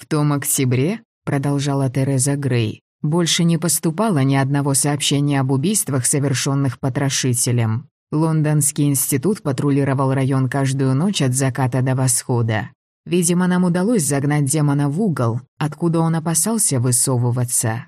В том октябре, продолжала Тереза Грей, больше не поступало ни одного сообщения об убийствах, совершенных потрошителем. Лондонский институт патрулировал район каждую ночь от заката до восхода. Видимо, нам удалось загнать демона в угол, откуда он опасался высовываться.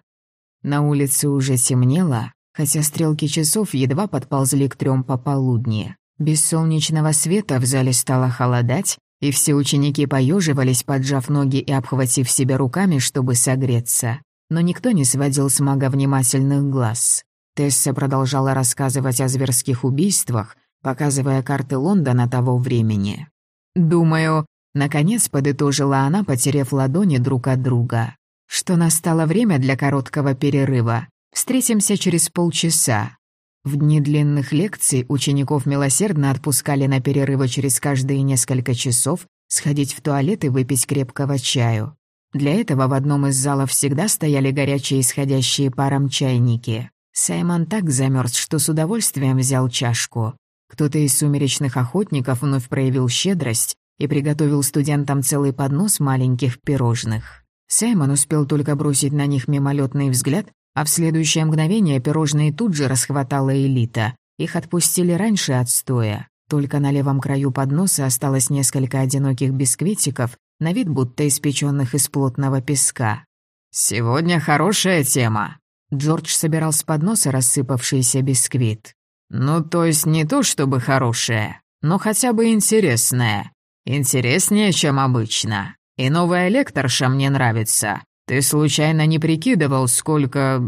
На улице уже темнело, хотя стрелки часов едва подползли к трем пополудни. Без солнечного света в зале стало холодать, и все ученики поеживались, поджав ноги и обхватив себя руками, чтобы согреться. Но никто не сводил с мага внимательных глаз. Тесса продолжала рассказывать о зверских убийствах, показывая карты Лондона того времени. «Думаю, наконец подытожила она, потеряв ладони друг от друга, что настало время для короткого перерыва. Встретимся через полчаса. В дни длинных лекций учеников милосердно отпускали на перерывы через каждые несколько часов сходить в туалет и выпить крепкого чаю. Для этого в одном из залов всегда стояли горячие исходящие паром чайники. Саймон так замерз, что с удовольствием взял чашку. Кто-то из сумеречных охотников вновь проявил щедрость и приготовил студентам целый поднос маленьких пирожных. Саймон успел только бросить на них мимолетный взгляд, а в следующее мгновение пирожные тут же расхватала элита. Их отпустили раньше отстоя. Только на левом краю подноса осталось несколько одиноких бисквитиков, на вид будто испеченных из плотного песка. «Сегодня хорошая тема». Джордж собирал с подноса рассыпавшийся бисквит. «Ну, то есть не то чтобы хорошая, но хотя бы интересная. Интереснее, чем обычно. И новая лекторша мне нравится. Ты случайно не прикидывал, сколько...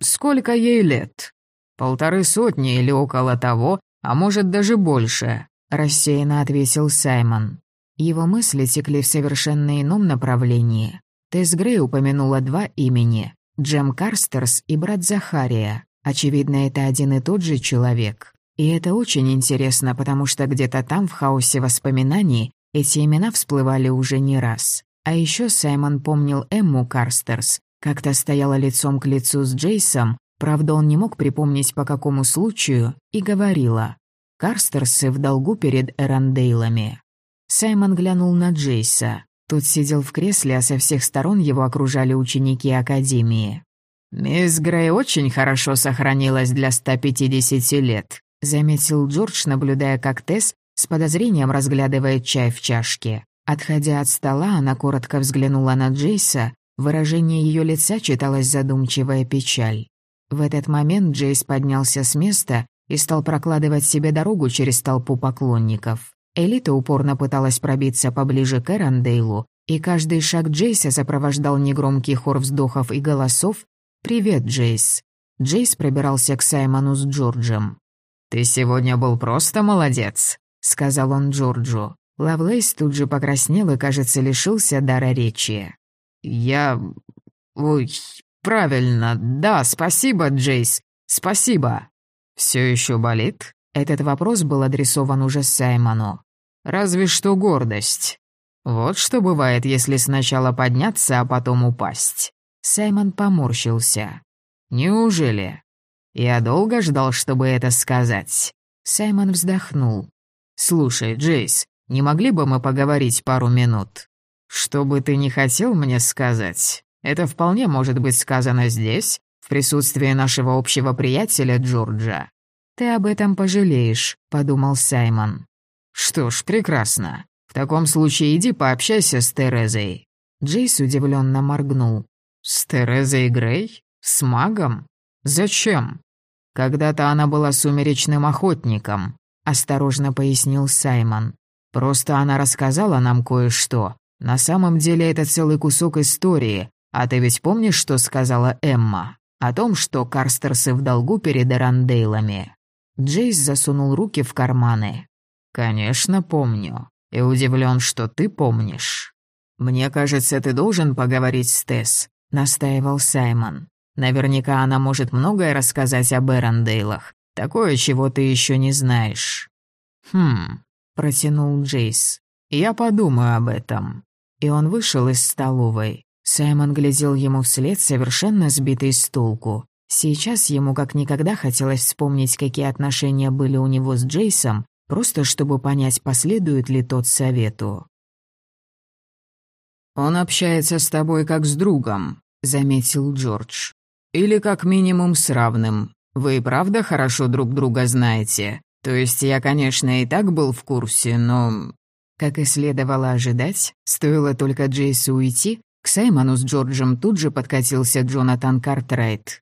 сколько ей лет? Полторы сотни или около того, а может даже больше», — рассеянно ответил Саймон. Его мысли текли в совершенно ином направлении. Тесс Грей упомянула два имени — Джем Карстерс и брат Захария. Очевидно, это один и тот же человек. И это очень интересно, потому что где-то там, в хаосе воспоминаний, эти имена всплывали уже не раз. А еще Саймон помнил Эмму Карстерс, как-то стояла лицом к лицу с Джейсом, правда он не мог припомнить по какому случаю, и говорила «Карстерсы в долгу перед Эрондейлами». Саймон глянул на Джейса. Тот сидел в кресле, а со всех сторон его окружали ученики Академии. «Мисс Грей очень хорошо сохранилась для 150 лет», заметил Джордж, наблюдая, как Тесс с подозрением разглядывает чай в чашке. Отходя от стола, она коротко взглянула на Джейса, выражение ее лица читалась задумчивая печаль. В этот момент Джейс поднялся с места и стал прокладывать себе дорогу через толпу поклонников. Элита упорно пыталась пробиться поближе к Эрондейлу, и каждый шаг Джейса сопровождал негромкий хор вздохов и голосов «Привет, Джейс». Джейс пробирался к Саймону с Джорджем. «Ты сегодня был просто молодец», — сказал он Джорджу. Лавлейс тут же покраснел и, кажется, лишился дара речи. «Я... Ой, правильно, да, спасибо, Джейс, спасибо». «Все еще болит?» Этот вопрос был адресован уже Саймону. «Разве что гордость. Вот что бывает, если сначала подняться, а потом упасть». Саймон поморщился. «Неужели?» «Я долго ждал, чтобы это сказать». Саймон вздохнул. «Слушай, Джейс, не могли бы мы поговорить пару минут? Что бы ты не хотел мне сказать, это вполне может быть сказано здесь, в присутствии нашего общего приятеля Джорджа. Ты об этом пожалеешь, подумал Саймон. Что ж, прекрасно. В таком случае иди пообщайся с Терезой. Джейс удивленно моргнул. С Терезой Грей? С магом? Зачем? Когда-то она была сумеречным охотником, осторожно пояснил Саймон. Просто она рассказала нам кое-что. На самом деле это целый кусок истории. А ты ведь помнишь, что сказала Эмма? О том, что Карстерсы в долгу перед Эрандейлами. Джейс засунул руки в карманы. «Конечно, помню. И удивлен, что ты помнишь. Мне кажется, ты должен поговорить с Тесс», — настаивал Саймон. «Наверняка она может многое рассказать об Эрандейлах. Такое, чего ты еще не знаешь». «Хм, — протянул Джейс. «Я подумаю об этом». И он вышел из столовой. Саймон глядел ему вслед, совершенно сбитый с толку. Сейчас ему как никогда хотелось вспомнить, какие отношения были у него с Джейсом, просто чтобы понять, последует ли тот совету. «Он общается с тобой как с другом», — заметил Джордж. «Или как минимум с равным. Вы и правда хорошо друг друга знаете? То есть я, конечно, и так был в курсе, но...» Как и следовало ожидать, стоило только Джейсу уйти, к Саймону с Джорджем тут же подкатился Джонатан Картрайт.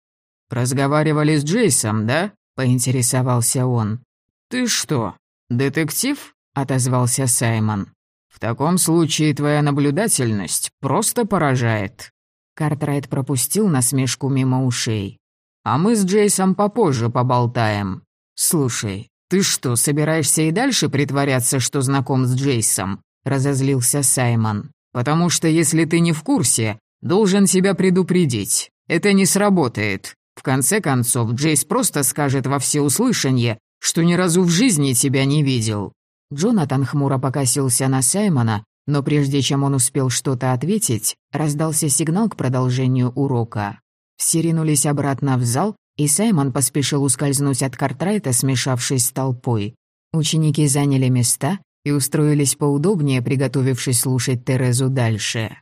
«Разговаривали с Джейсом, да?» — поинтересовался он. «Ты что, детектив?» — отозвался Саймон. «В таком случае твоя наблюдательность просто поражает». Картрайт пропустил насмешку мимо ушей. «А мы с Джейсом попозже поболтаем. Слушай, ты что, собираешься и дальше притворяться, что знаком с Джейсом?» — разозлился Саймон. «Потому что если ты не в курсе, должен тебя предупредить. Это не сработает. В конце концов, Джейс просто скажет во всеуслышание, что ни разу в жизни тебя не видел». Джонатан хмуро покосился на Саймона, но прежде чем он успел что-то ответить, раздался сигнал к продолжению урока. Все ринулись обратно в зал, и Саймон поспешил ускользнуть от Картрайта, смешавшись с толпой. Ученики заняли места и устроились поудобнее, приготовившись слушать Терезу дальше.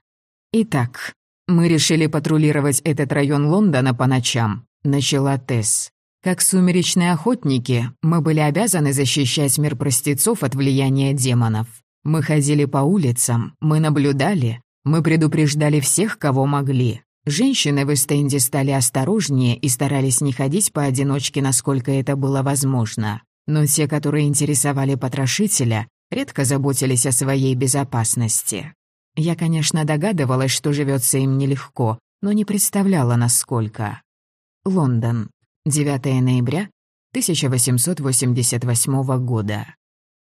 «Итак, мы решили патрулировать этот район Лондона по ночам», — начала Тесс. Как сумеречные охотники, мы были обязаны защищать мир простецов от влияния демонов. Мы ходили по улицам, мы наблюдали, мы предупреждали всех, кого могли. Женщины в Эстенде стали осторожнее и старались не ходить поодиночке, насколько это было возможно. Но те, которые интересовали потрошителя, редко заботились о своей безопасности. Я, конечно, догадывалась, что живется им нелегко, но не представляла, насколько. Лондон. 9 ноября 1888 года.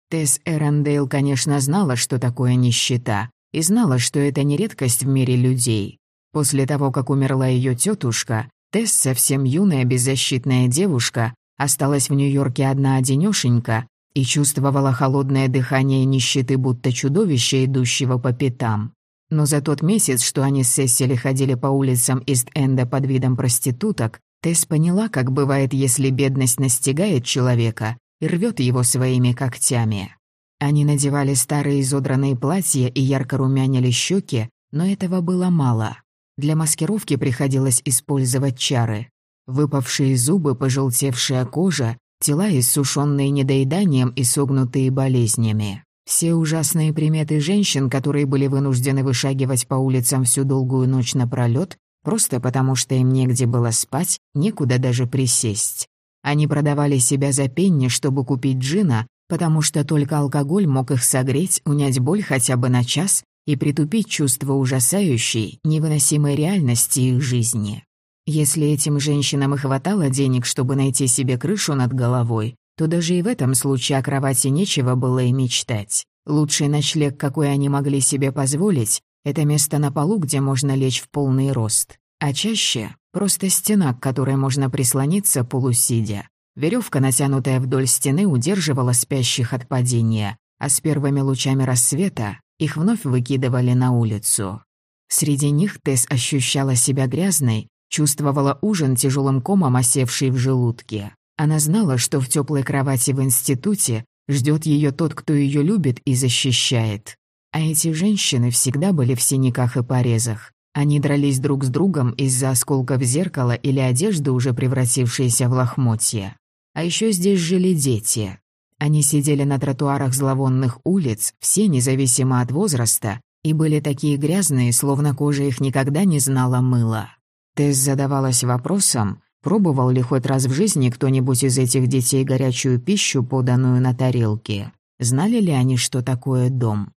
Тесс Эрондейл, конечно, знала, что такое нищета, и знала, что это не редкость в мире людей. После того, как умерла ее тетушка, Тесс, совсем юная беззащитная девушка, осталась в Нью-Йорке одна-одинёшенька и чувствовала холодное дыхание нищеты, будто чудовище, идущего по пятам. Но за тот месяц, что они с Сесили ходили по улицам Ист-Энда под видом проституток, Тесс поняла, как бывает, если бедность настигает человека и рвет его своими когтями. Они надевали старые изодранные платья и ярко румянили щеки, но этого было мало. Для маскировки приходилось использовать чары. Выпавшие зубы, пожелтевшая кожа, тела, иссушенные недоеданием и согнутые болезнями. Все ужасные приметы женщин, которые были вынуждены вышагивать по улицам всю долгую ночь напролёт, Просто потому, что им негде было спать, некуда даже присесть. Они продавали себя за пенни, чтобы купить джина, потому что только алкоголь мог их согреть, унять боль хотя бы на час и притупить чувство ужасающей, невыносимой реальности их жизни. Если этим женщинам и хватало денег, чтобы найти себе крышу над головой, то даже и в этом случае о кровати нечего было и мечтать. Лучший ночлег, какой они могли себе позволить, это место на полу, где можно лечь в полный рост. А чаще просто стена, к которой можно прислониться полусидя. Веревка, натянутая вдоль стены, удерживала спящих от падения, а с первыми лучами рассвета их вновь выкидывали на улицу. Среди них Тесс ощущала себя грязной, чувствовала ужин тяжелым комом, осевший в желудке. Она знала, что в теплой кровати в институте ждет ее тот, кто ее любит и защищает. А эти женщины всегда были в синяках и порезах. Они дрались друг с другом из-за осколков зеркала или одежды, уже превратившейся в лохмотья. А еще здесь жили дети. Они сидели на тротуарах зловонных улиц, все независимо от возраста, и были такие грязные, словно кожа их никогда не знала мыла. Тесс задавалась вопросом, пробовал ли хоть раз в жизни кто-нибудь из этих детей горячую пищу, поданную на тарелке. Знали ли они, что такое дом?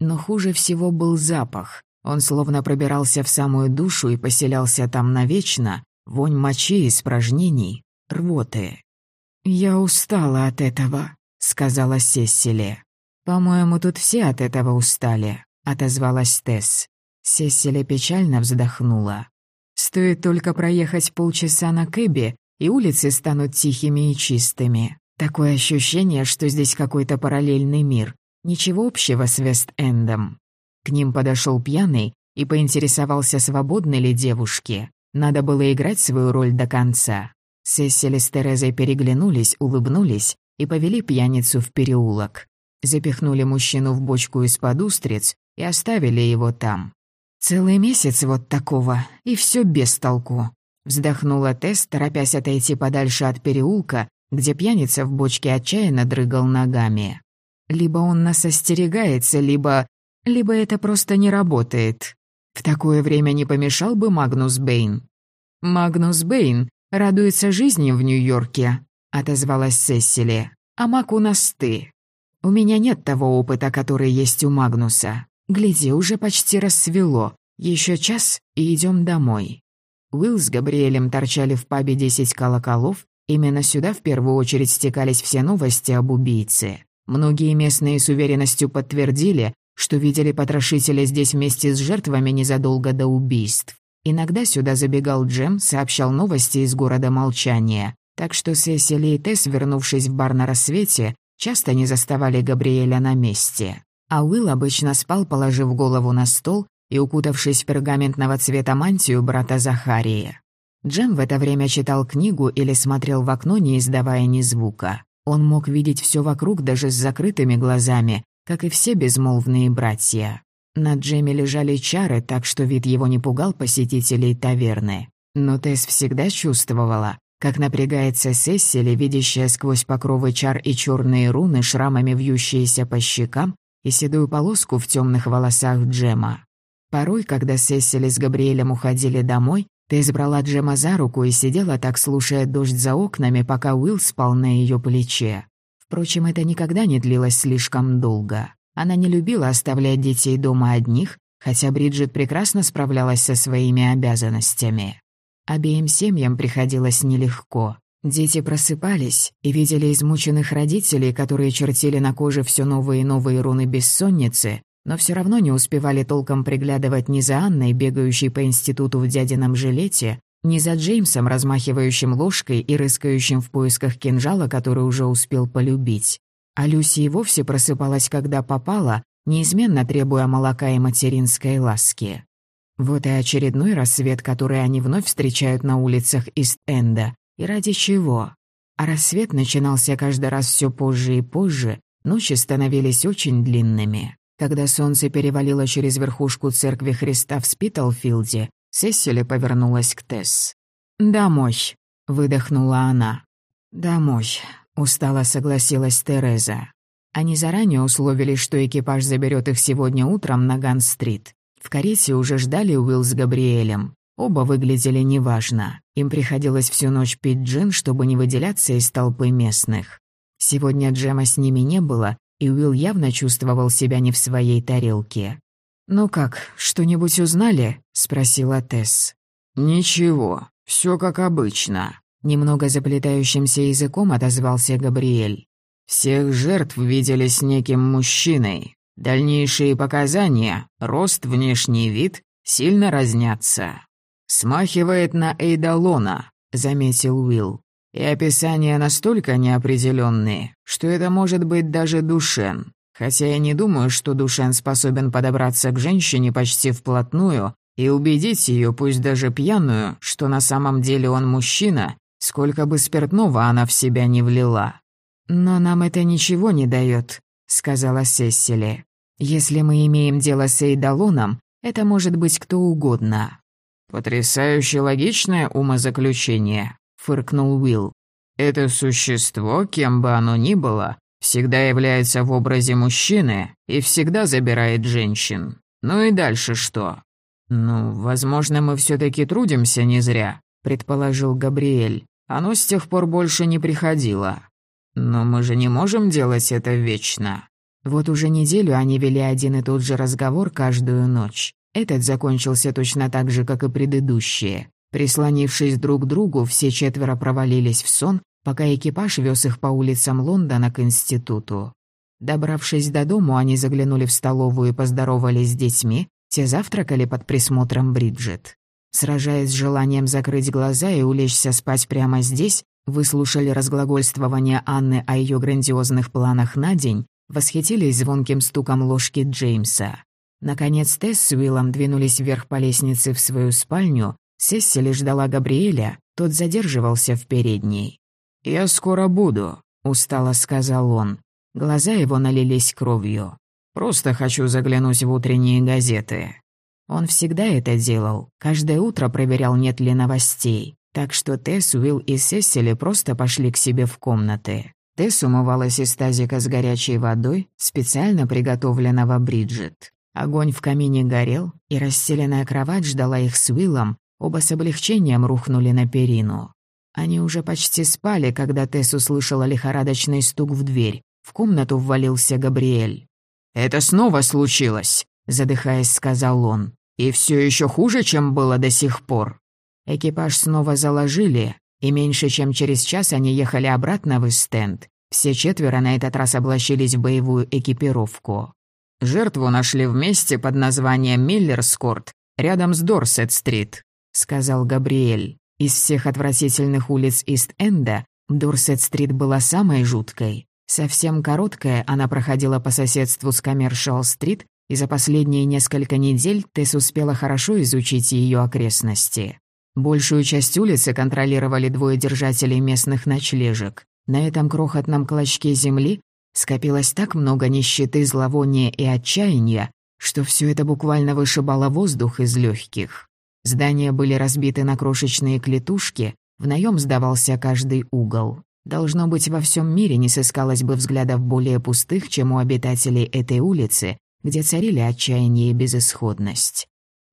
Но хуже всего был запах. Он словно пробирался в самую душу и поселялся там навечно, вонь мочи, испражнений, рвоты. «Я устала от этого», — сказала Сесили. «По-моему, тут все от этого устали», — отозвалась Тесс. Сесили печально вздохнула. «Стоит только проехать полчаса на Кэбе, и улицы станут тихими и чистыми. Такое ощущение, что здесь какой-то параллельный мир, Ничего общего с Вест-Эндом. К ним подошел пьяный и поинтересовался, свободны ли девушки. Надо было играть свою роль до конца. Сесили с Терезой переглянулись, улыбнулись и повели пьяницу в переулок. Запихнули мужчину в бочку из-под устриц и оставили его там. «Целый месяц вот такого, и все без толку», — вздохнула Тесс, торопясь отойти подальше от переулка, где пьяница в бочке отчаянно дрыгал ногами. «Либо он нас остерегается, либо... либо это просто не работает. В такое время не помешал бы Магнус Бэйн». «Магнус Бэйн радуется жизни в Нью-Йорке», — отозвалась Сесили. «А Мак у нас ты. У меня нет того опыта, который есть у Магнуса. Гляди, уже почти рассвело. Еще час и идем домой». Уилл с Габриэлем торчали в пабе «Десять колоколов». Именно сюда в первую очередь стекались все новости об убийце. Многие местные с уверенностью подтвердили, что видели потрошителя здесь вместе с жертвами незадолго до убийств. Иногда сюда забегал Джем, сообщал новости из города Молчания. Так что Сесили и Тесс, вернувшись в бар на рассвете, часто не заставали Габриэля на месте. А Уилл обычно спал, положив голову на стол и укутавшись в пергаментного цвета мантию брата Захарии. Джем в это время читал книгу или смотрел в окно, не издавая ни звука. Он мог видеть все вокруг даже с закрытыми глазами, как и все безмолвные братья. На Джеме лежали чары, так что вид его не пугал посетителей таверны. Но Тесс всегда чувствовала, как напрягается Сессили, видящая сквозь покровы чар и черные руны, шрамами вьющиеся по щекам, и седую полоску в темных волосах Джема. Порой, когда Сесили с Габриэлем уходили домой, ты избрала Джема за руку и сидела так, слушая дождь за окнами, пока Уилл спал на ее плече. Впрочем, это никогда не длилось слишком долго. Она не любила оставлять детей дома одних, хотя Бриджит прекрасно справлялась со своими обязанностями. Обеим семьям приходилось нелегко. Дети просыпались и видели измученных родителей, которые чертили на коже все новые и новые руны бессонницы, но все равно не успевали толком приглядывать ни за Анной, бегающей по институту в дядином жилете, ни за Джеймсом, размахивающим ложкой и рыскающим в поисках кинжала, который уже успел полюбить. А Люси и вовсе просыпалась, когда попала, неизменно требуя молока и материнской ласки. Вот и очередной рассвет, который они вновь встречают на улицах Ист-Энда, и ради чего? А рассвет начинался каждый раз все позже и позже, ночи становились очень длинными. Когда солнце перевалило через верхушку церкви Христа в Спитлфилде, Сесили повернулась к Тесс. «Домой», — выдохнула она. «Домой», — устало согласилась Тереза. Они заранее условились, что экипаж заберет их сегодня утром на Ган-стрит. В карете уже ждали Уилл с Габриэлем. Оба выглядели неважно. Им приходилось всю ночь пить джин, чтобы не выделяться из толпы местных. Сегодня Джема с ними не было, и Уилл явно чувствовал себя не в своей тарелке. «Ну как, что-нибудь узнали?» — спросила Тесс. «Ничего, все как обычно», — немного заплетающимся языком отозвался Габриэль. «Всех жертв видели с неким мужчиной. Дальнейшие показания, рост, внешний вид сильно разнятся. «Смахивает на Эйдалона», — заметил Уилл. «И описания настолько неопределенные, что это может быть даже Душен. Хотя я не думаю, что Душен способен подобраться к женщине почти вплотную и убедить ее, пусть даже пьяную, что на самом деле он мужчина, сколько бы спиртного она в себя не влила». «Но нам это ничего не дает», — сказала Сесили. «Если мы имеем дело с Эйдалоном, это может быть кто угодно». «Потрясающе логичное умозаключение», — фыркнул Уилл. «Это существо, кем бы оно ни было, всегда является в образе мужчины и всегда забирает женщин. Ну и дальше что?» «Ну, возможно, мы все таки трудимся не зря», — предположил Габриэль. «Оно с тех пор больше не приходило. Но мы же не можем делать это вечно». Вот уже неделю они вели один и тот же разговор каждую ночь. Этот закончился точно так же, как и предыдущие. Прислонившись друг к другу, все четверо провалились в сон, пока экипаж вез их по улицам Лондона к институту. Добравшись до дому, они заглянули в столовую и поздоровались с детьми, те завтракали под присмотром Бриджит. Сражаясь с желанием закрыть глаза и улечься спать прямо здесь, выслушали разглагольствование Анны о ее грандиозных планах на день, восхитились звонким стуком ложки Джеймса. Наконец Тесс с Уиллом двинулись вверх по лестнице в свою спальню. Сессили ждала Габриэля, тот задерживался в передней. «Я скоро буду», — устало сказал он. Глаза его налились кровью. «Просто хочу заглянуть в утренние газеты». Он всегда это делал, каждое утро проверял, нет ли новостей. Так что Тесс, Уилл и Сесили просто пошли к себе в комнаты. Тесс умывалась из тазика с горячей водой, специально приготовленного Бриджит. Огонь в камине горел, и расстеленная кровать ждала их с Уиллом, оба с облегчением рухнули на перину. Они уже почти спали, когда Тесс услышала лихорадочный стук в дверь. В комнату ввалился Габриэль. «Это снова случилось», — задыхаясь, сказал он. «И все еще хуже, чем было до сих пор». Экипаж снова заложили, и меньше чем через час они ехали обратно в Эстенд. Все четверо на этот раз облачились в боевую экипировку. «Жертву нашли вместе под названием Миллерскорт, рядом с Дорсет-стрит», — сказал Габриэль. Из всех отвратительных улиц Ист-Энда Дорсет-стрит была самой жуткой. Совсем короткая, она проходила по соседству с Коммершал-стрит, и за последние несколько недель Тесс успела хорошо изучить ее окрестности. Большую часть улицы контролировали двое держателей местных ночлежек. На этом крохотном клочке земли скопилось так много нищеты, зловония и отчаяния, что все это буквально вышибало воздух из легких. Здания были разбиты на крошечные клетушки, в наем сдавался каждый угол. Должно быть, во всем мире не сыскалось бы взглядов более пустых, чем у обитателей этой улицы, где царили отчаяние и безысходность.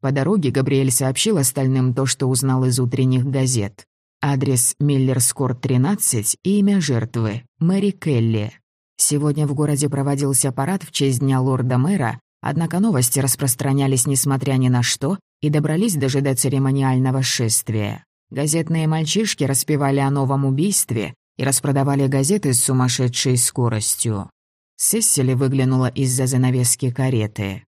По дороге Габриэль сообщил остальным то, что узнал из утренних газет. Адрес Миллерскорт 13 и имя жертвы – Мэри Келли. Сегодня в городе проводился парад в честь Дня лорда-мэра, однако новости распространялись несмотря ни на что и добрались даже до церемониального шествия. Газетные мальчишки распевали о новом убийстве и распродавали газеты с сумасшедшей скоростью. Сессили выглянула из-за занавески кареты.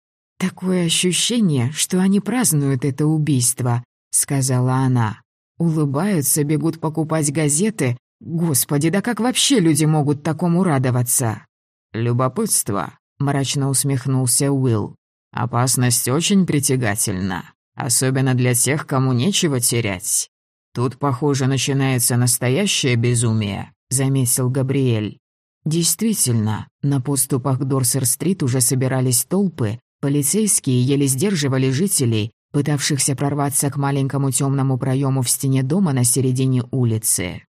«Такое ощущение, что они празднуют это убийство», — сказала она. «Улыбаются, бегут покупать газеты. Господи, да как вообще люди могут такому радоваться?» «Любопытство», — мрачно усмехнулся Уилл. «Опасность очень притягательна, особенно для тех, кому нечего терять. Тут, похоже, начинается настоящее безумие», — заметил Габриэль. Действительно, на поступах к Дорсер-стрит уже собирались толпы, полицейские еле сдерживали жителей, пытавшихся прорваться к маленькому темному проему в стене дома на середине улицы.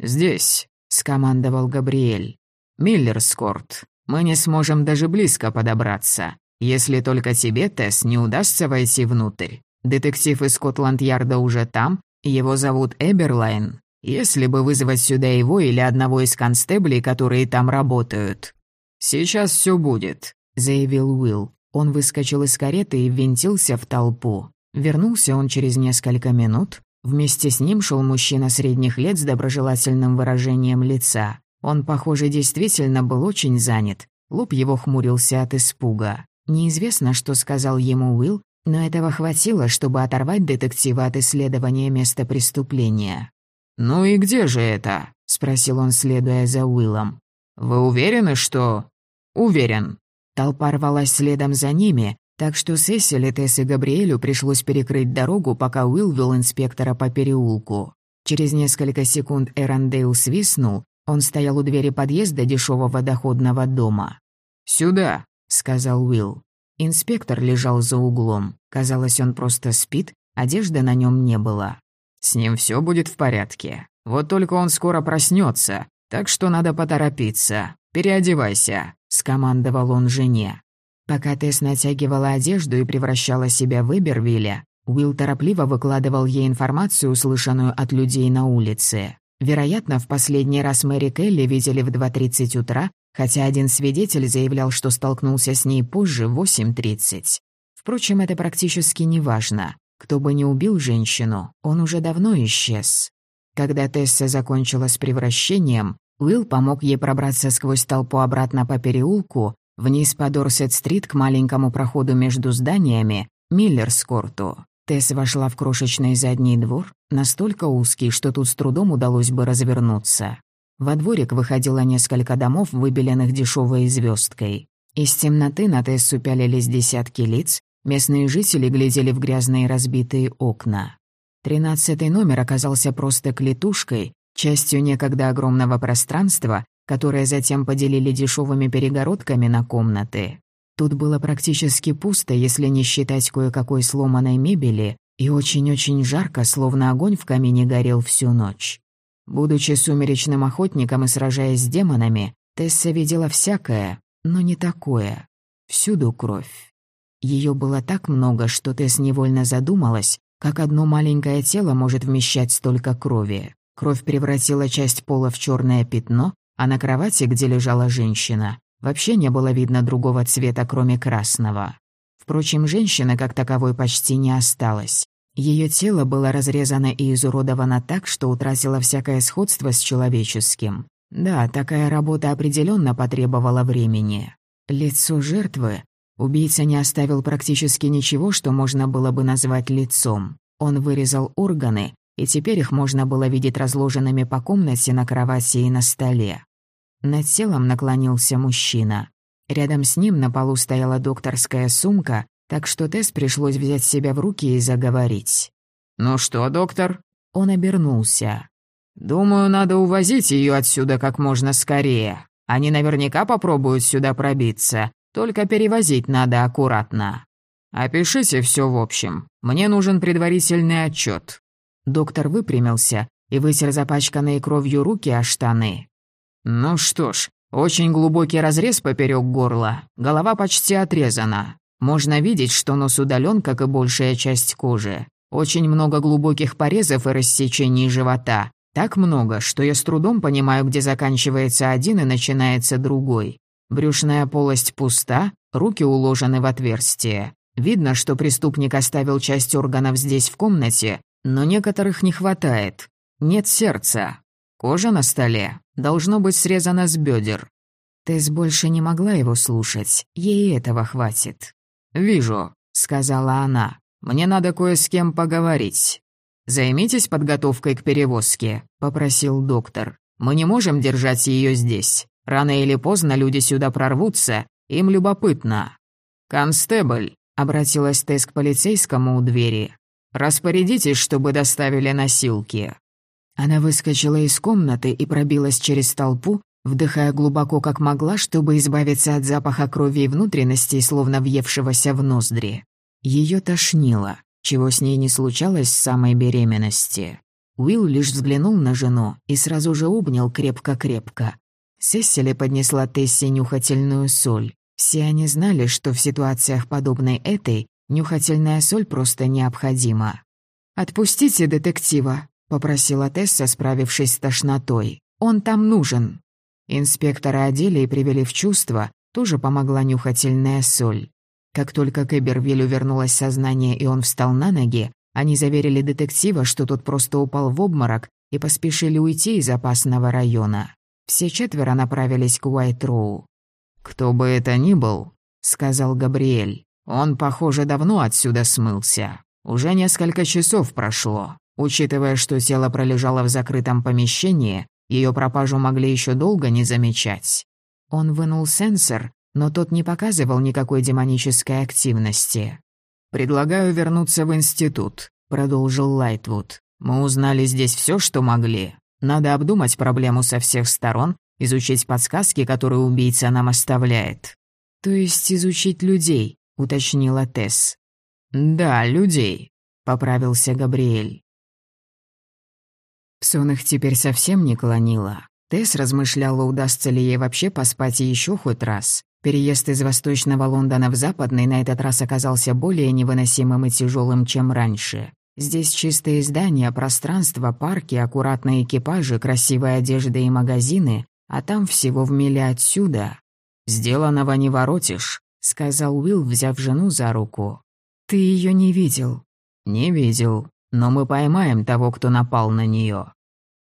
«Здесь», — скомандовал Габриэль. «Миллерскорт, мы не сможем даже близко подобраться, если только тебе, Тесс, не удастся войти внутрь. Детектив из Скотланд-Ярда уже там, его зовут Эберлайн. Если бы вызвать сюда его или одного из констеблей, которые там работают. Сейчас все будет, заявил Уилл. Он выскочил из кареты и ввинтился в толпу. Вернулся он через несколько минут. Вместе с ним шел мужчина средних лет с доброжелательным выражением лица. Он, похоже, действительно был очень занят. Лоб его хмурился от испуга. Неизвестно, что сказал ему Уилл, но этого хватило, чтобы оторвать детектива от исследования места преступления. «Ну и где же это?» — спросил он, следуя за Уиллом. «Вы уверены, что...» «Уверен». Толпа рвалась следом за ними, так что Сесили, Тесс и Габриэлю пришлось перекрыть дорогу, пока Уилл вел инспектора по переулку. Через несколько секунд Эрондейл свистнул, он стоял у двери подъезда дешевого доходного дома. «Сюда», — сказал Уилл. Инспектор лежал за углом. Казалось, он просто спит, одежды на нем не было. С ним все будет в порядке. Вот только он скоро проснется, так что надо поторопиться. Переодевайся», — скомандовал он жене. Пока Тесс натягивала одежду и превращала себя в Эбервилля, Уилл торопливо выкладывал ей информацию, услышанную от людей на улице. Вероятно, в последний раз Мэри Келли видели в 2.30 утра, хотя один свидетель заявлял, что столкнулся с ней позже в 8.30. Впрочем, это практически не важно. Кто бы ни убил женщину, он уже давно исчез. Когда Тесса закончила с превращением, Уилл помог ей пробраться сквозь толпу обратно по переулку, вниз по Дорсет-стрит к маленькому проходу между зданиями, Миллерскорту. Тесс вошла в крошечный задний двор, настолько узкий, что тут с трудом удалось бы развернуться. Во дворик выходило несколько домов, выбеленных дешевой звездкой. Из темноты на Тессу пялились десятки лиц, Местные жители глядели в грязные разбитые окна. Тринадцатый номер оказался просто клетушкой, частью некогда огромного пространства, которое затем поделили дешевыми перегородками на комнаты. Тут было практически пусто, если не считать кое-какой сломанной мебели, и очень-очень жарко, словно огонь в камине горел всю ночь. Будучи сумеречным охотником и сражаясь с демонами, Тесса видела всякое, но не такое. Всюду кровь. Ее было так много, что Тесс невольно задумалась, как одно маленькое тело может вмещать столько крови. Кровь превратила часть пола в черное пятно, а на кровати, где лежала женщина, вообще не было видно другого цвета, кроме красного. Впрочем, женщины как таковой почти не осталось. Ее тело было разрезано и изуродовано так, что утратило всякое сходство с человеческим. Да, такая работа определенно потребовала времени. Лицо жертвы. Убийца не оставил практически ничего, что можно было бы назвать лицом. Он вырезал органы, и теперь их можно было видеть разложенными по комнате на кровати и на столе. Над телом наклонился мужчина. Рядом с ним на полу стояла докторская сумка, так что Тесс пришлось взять себя в руки и заговорить. «Ну что, доктор?» Он обернулся. «Думаю, надо увозить ее отсюда как можно скорее. Они наверняка попробуют сюда пробиться, только перевозить надо аккуратно. Опишите все в общем. Мне нужен предварительный отчет. Доктор выпрямился и вытер запачканные кровью руки о штаны. «Ну что ж, очень глубокий разрез поперек горла, голова почти отрезана. Можно видеть, что нос удален, как и большая часть кожи. Очень много глубоких порезов и рассечений живота. Так много, что я с трудом понимаю, где заканчивается один и начинается другой. Брюшная полость пуста, руки уложены в отверстие. Видно, что преступник оставил часть органов здесь в комнате, но некоторых не хватает. Нет сердца. Кожа на столе должно быть срезана с бедер. Тесс больше не могла его слушать, ей этого хватит. «Вижу», — сказала она. «Мне надо кое с кем поговорить». «Займитесь подготовкой к перевозке», — попросил доктор. «Мы не можем держать ее здесь. Рано или поздно люди сюда прорвутся, им любопытно». «Констебль», — обратилась Тесс к полицейскому у двери. «Распорядитесь, чтобы доставили носилки». Она выскочила из комнаты и пробилась через толпу, вдыхая глубоко как могла, чтобы избавиться от запаха крови и внутренностей, словно въевшегося в ноздри. Ее тошнило, чего с ней не случалось с самой беременности. Уилл лишь взглянул на жену и сразу же обнял крепко-крепко. Сесили поднесла Тессе нюхательную соль. Все они знали, что в ситуациях подобной этой Нюхательная соль просто необходима. «Отпустите детектива», — попросила Тесса, справившись с тошнотой. «Он там нужен». Инспектора одели и привели в чувство, тоже помогла нюхательная соль. Как только к Эбервилю вернулось сознание и он встал на ноги, они заверили детектива, что тот просто упал в обморок и поспешили уйти из опасного района. Все четверо направились к Уайт-Роу. «Кто бы это ни был», — сказал Габриэль, он, похоже, давно отсюда смылся. Уже несколько часов прошло. Учитывая, что тело пролежало в закрытом помещении, ее пропажу могли еще долго не замечать. Он вынул сенсор, но тот не показывал никакой демонической активности. «Предлагаю вернуться в институт», — продолжил Лайтвуд. «Мы узнали здесь все, что могли. Надо обдумать проблему со всех сторон, изучить подсказки, которые убийца нам оставляет». «То есть изучить людей?» Уточнила Тесс. «Да, людей», — поправился Габриэль. Сон их теперь совсем не клонило. Тесс размышляла, удастся ли ей вообще поспать еще хоть раз. Переезд из восточного Лондона в западный на этот раз оказался более невыносимым и тяжелым, чем раньше. Здесь чистые здания, пространство, парки, аккуратные экипажи, красивая одежда и магазины, а там всего в миле отсюда. «Сделанного не воротишь», — сказал Уилл, взяв жену за руку. «Ты ее не видел?» «Не видел, но мы поймаем того, кто напал на нее.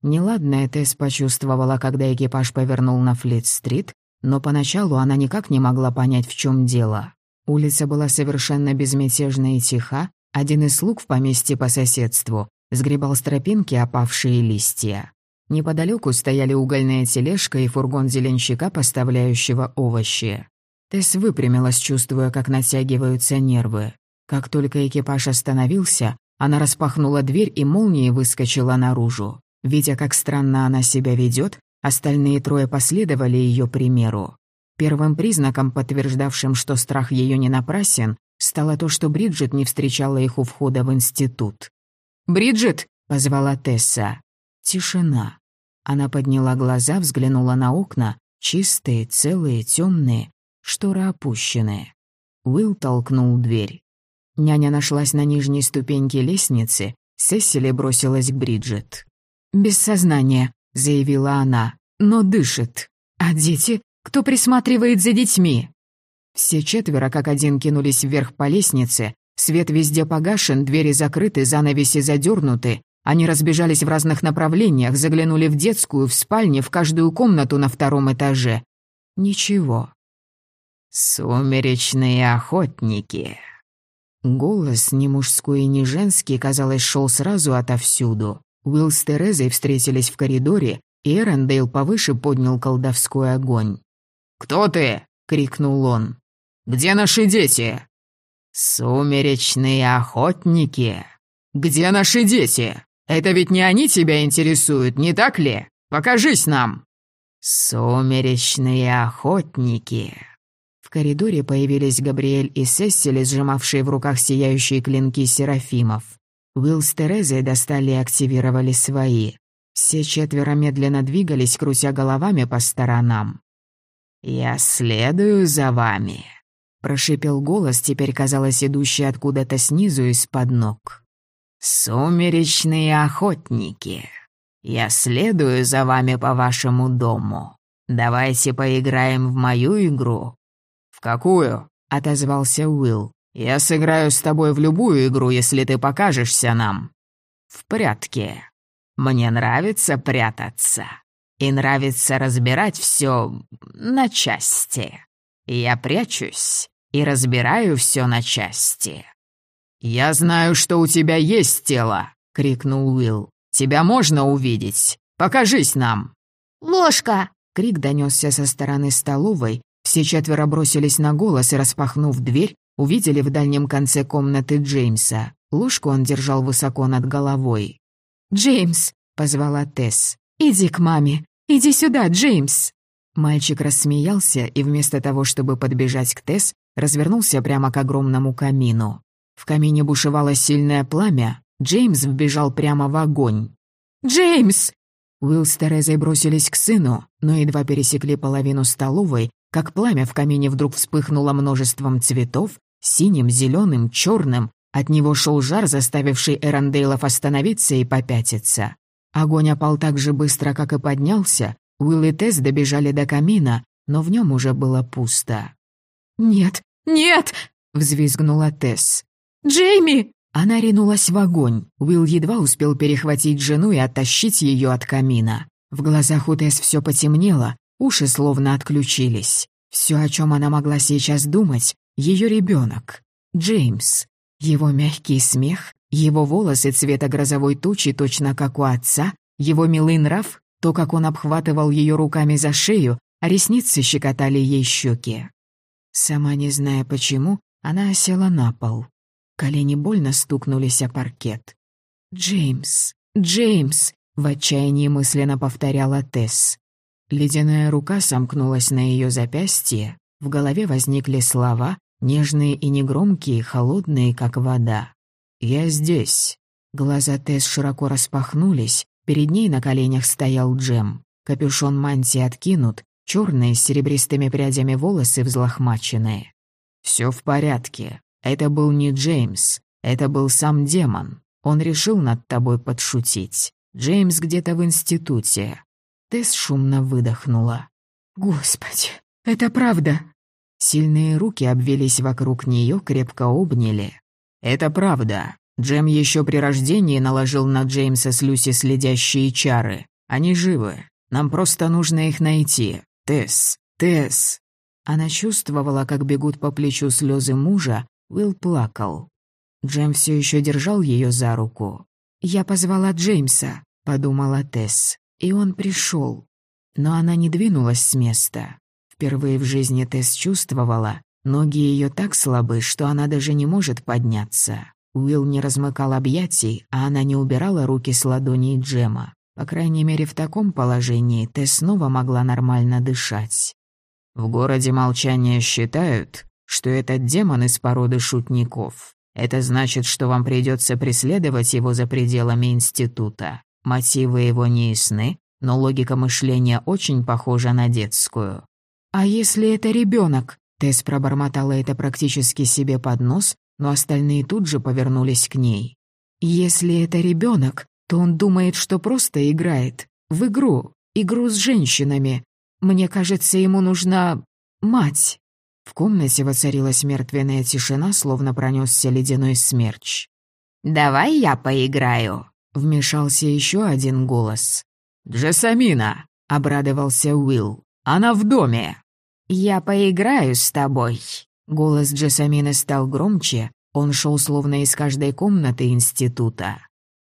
Неладное Тесс почувствовала, когда экипаж повернул на Флит-стрит, но поначалу она никак не могла понять, в чем дело. Улица была совершенно безмятежна и тиха, один из слуг в поместье по соседству сгребал с тропинки опавшие листья. Неподалеку стояли угольная тележка и фургон зеленщика, поставляющего овощи. Тесс выпрямилась, чувствуя, как натягиваются нервы. Как только экипаж остановился, она распахнула дверь и молнией выскочила наружу. Видя, как странно она себя ведет, остальные трое последовали ее примеру. Первым признаком, подтверждавшим, что страх ее не напрасен, стало то, что Бриджит не встречала их у входа в институт. «Бриджит!» — позвала Тесса. Тишина. Она подняла глаза, взглянула на окна, чистые, целые, темные, шторы опущенные. Уилл толкнул дверь. Няня нашлась на нижней ступеньке лестницы, Сесили бросилась к Бриджит. «Без сознания», — заявила она, — «но дышит. А дети? Кто присматривает за детьми?» Все четверо как один кинулись вверх по лестнице, свет везде погашен, двери закрыты, занавеси задернуты. Они разбежались в разных направлениях, заглянули в детскую, в спальне, в каждую комнату на втором этаже. Ничего. «Сумеречные охотники», Голос, ни мужской, ни женский, казалось, шел сразу отовсюду. Уилл с Терезой встретились в коридоре, и Эрондейл повыше поднял колдовской огонь. «Кто ты?» — крикнул он. «Где наши дети?» «Сумеречные охотники». «Где наши дети? Это ведь не они тебя интересуют, не так ли? Покажись нам!» «Сумеречные охотники», в коридоре появились Габриэль и Сессили, сжимавшие в руках сияющие клинки серафимов. Уилл с Терезой достали и активировали свои. Все четверо медленно двигались, крутя головами по сторонам. «Я следую за вами», — прошипел голос, теперь казалось идущий откуда-то снизу из-под ног. «Сумеречные охотники, я следую за вами по вашему дому. Давайте поиграем в мою игру, какую?» — отозвался Уилл. «Я сыграю с тобой в любую игру, если ты покажешься нам». «В прятки. Мне нравится прятаться. И нравится разбирать все на части. Я прячусь и разбираю все на части». «Я знаю, что у тебя есть тело!» — крикнул Уилл. «Тебя можно увидеть. Покажись нам!» «Ложка!» — крик донесся со стороны столовой, все четверо бросились на голос и, распахнув дверь, увидели в дальнем конце комнаты Джеймса. Ложку он держал высоко над головой. «Джеймс!» — позвала Тесс. «Иди к маме! Иди сюда, Джеймс!» Мальчик рассмеялся и вместо того, чтобы подбежать к Тесс, развернулся прямо к огромному камину. В камине бушевало сильное пламя. Джеймс вбежал прямо в огонь. «Джеймс!» Уилл с Терезой бросились к сыну, но едва пересекли половину столовой, как пламя в камине вдруг вспыхнуло множеством цветов, синим, зеленым, черным. От него шел жар, заставивший Эрондейлов остановиться и попятиться. Огонь опал так же быстро, как и поднялся. Уилл и Тесс добежали до камина, но в нем уже было пусто. «Нет, нет!» — взвизгнула Тесс. «Джейми!» Она ринулась в огонь. Уилл едва успел перехватить жену и оттащить ее от камина. В глазах у Тесс все потемнело, Уши словно отключились. Все, о чем она могла сейчас думать, ее ребенок, Джеймс. Его мягкий смех, его волосы цвета грозовой тучи, точно как у отца, его милый нрав, то, как он обхватывал ее руками за шею, а ресницы щекотали ей щеки. Сама не зная почему, она осела на пол. Колени больно стукнулись о паркет. «Джеймс! Джеймс!» — в отчаянии мысленно повторяла Тесс. Ледяная рука сомкнулась на ее запястье, в голове возникли слова, нежные и негромкие, холодные, как вода. «Я здесь». Глаза Тесс широко распахнулись, перед ней на коленях стоял Джем. Капюшон мантии откинут, черные с серебристыми прядями волосы взлохмаченные. «Все в порядке. Это был не Джеймс, это был сам демон. Он решил над тобой подшутить. Джеймс где-то в институте. Тесс шумно выдохнула. «Господи, это правда!» Сильные руки обвелись вокруг нее, крепко обняли. «Это правда. Джем еще при рождении наложил на Джеймса с Люси следящие чары. Они живы. Нам просто нужно их найти. Тесс, Тесс!» Она чувствовала, как бегут по плечу слезы мужа, Уилл плакал. Джем все еще держал ее за руку. «Я позвала Джеймса», — подумала Тесс. И он пришел. Но она не двинулась с места. Впервые в жизни Тесс чувствовала, ноги ее так слабы, что она даже не может подняться. Уилл не размыкал объятий, а она не убирала руки с ладоней Джема. По крайней мере, в таком положении Тесс снова могла нормально дышать. В городе молчания считают, что этот демон из породы шутников. Это значит, что вам придется преследовать его за пределами института. Мотивы его не ясны, но логика мышления очень похожа на детскую. «А если это ребенок? Тесс пробормотала это практически себе под нос, но остальные тут же повернулись к ней. «Если это ребенок, то он думает, что просто играет. В игру. Игру с женщинами. Мне кажется, ему нужна... мать». В комнате воцарилась мертвенная тишина, словно пронесся ледяной смерч. «Давай я поиграю», — вмешался еще один голос. «Джессамина!» — обрадовался Уилл. «Она в доме!» «Я поиграю с тобой!» Голос Джессамины стал громче, он шел словно из каждой комнаты института.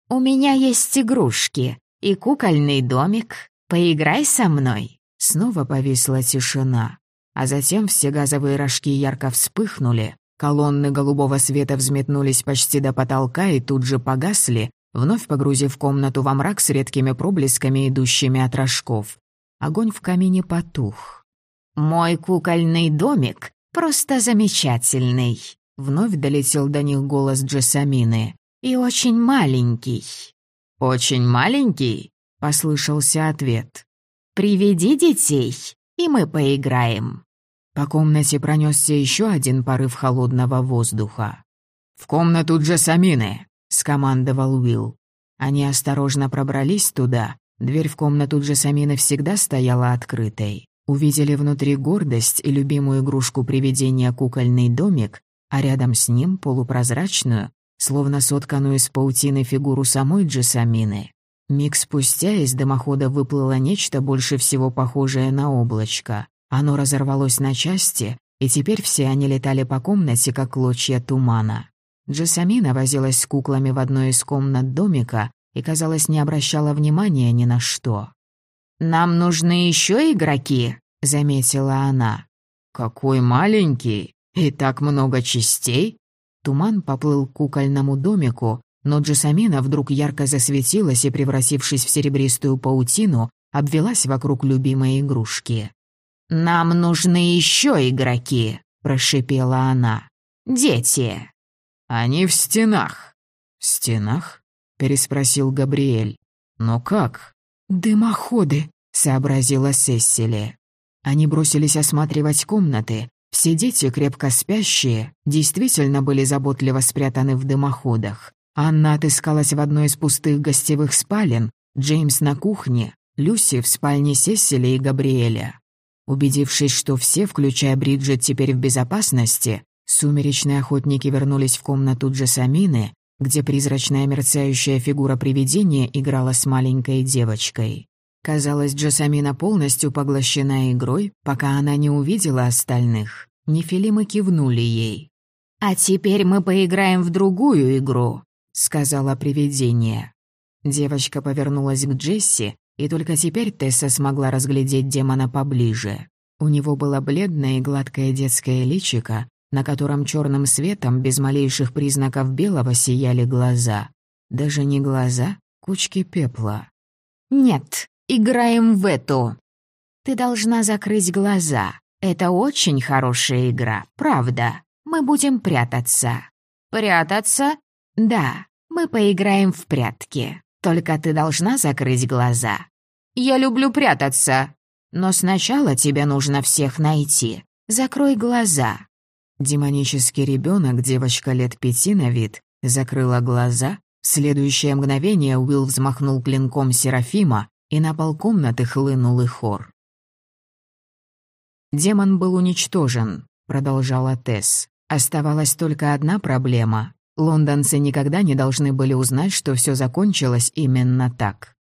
«У меня есть игрушки и кукольный домик. Поиграй со мной!» Снова повисла тишина. А затем все газовые рожки ярко вспыхнули, колонны голубого света взметнулись почти до потолка и тут же погасли, вновь погрузив комнату во мрак с редкими проблесками, идущими от рожков. Огонь в камине потух. «Мой кукольный домик просто замечательный», — вновь долетел до них голос Джессамины. «И очень маленький». «Очень маленький?» — послышался ответ. «Приведи детей, и мы поиграем». По комнате пронесся еще один порыв холодного воздуха. «В комнату Джессамины!» — скомандовал Уилл. Они осторожно пробрались туда. Дверь в комнату Джессамины всегда стояла открытой. Увидели внутри гордость и любимую игрушку привидения кукольный домик, а рядом с ним полупрозрачную, словно сотканную из паутины фигуру самой Джессамины. Миг спустя из дымохода выплыло нечто больше всего похожее на облачко. Оно разорвалось на части, и теперь все они летали по комнате, как клочья тумана. Джессамина возилась с куклами в одной из комнат домика и, казалось, не обращала внимания ни на что. «Нам нужны еще игроки», — заметила она. «Какой маленький! И так много частей!» Туман поплыл к кукольному домику, но Джессамина вдруг ярко засветилась и, превратившись в серебристую паутину, обвелась вокруг любимой игрушки. «Нам нужны еще игроки», — прошипела она. «Дети». «Они в стенах». «В стенах?» — переспросил Габриэль. «Но как?» «Дымоходы», — сообразила Сессили. Они бросились осматривать комнаты. Все дети, крепко спящие, действительно были заботливо спрятаны в дымоходах. Анна отыскалась в одной из пустых гостевых спален, Джеймс на кухне, Люси в спальне Сесили и Габриэля. Убедившись, что все, включая Бриджит, теперь в безопасности, сумеречные охотники вернулись в комнату Джессамины, где призрачная мерцающая фигура привидения играла с маленькой девочкой. Казалось, Джессамина полностью поглощена игрой, пока она не увидела остальных. Нефилимы кивнули ей. «А теперь мы поиграем в другую игру», — сказала привидение. Девочка повернулась к Джесси, и только теперь Тесса смогла разглядеть демона поближе. У него было бледное и гладкое детское личико, на котором черным светом, без малейших признаков белого, сияли глаза. Даже не глаза, кучки пепла. «Нет, играем в эту. Ты должна закрыть глаза. Это очень хорошая игра, правда. Мы будем прятаться». «Прятаться?» «Да, мы поиграем в прятки». Только ты должна закрыть глаза. Я люблю прятаться. Но сначала тебе нужно всех найти. Закрой глаза». Демонический ребенок, девочка лет пяти на вид, закрыла глаза. В следующее мгновение Уилл взмахнул клинком Серафима, и на пол комнаты хлынул и хор. «Демон был уничтожен», — продолжала Тесс. «Оставалась только одна проблема Лондонцы никогда не должны были узнать, что все закончилось именно так.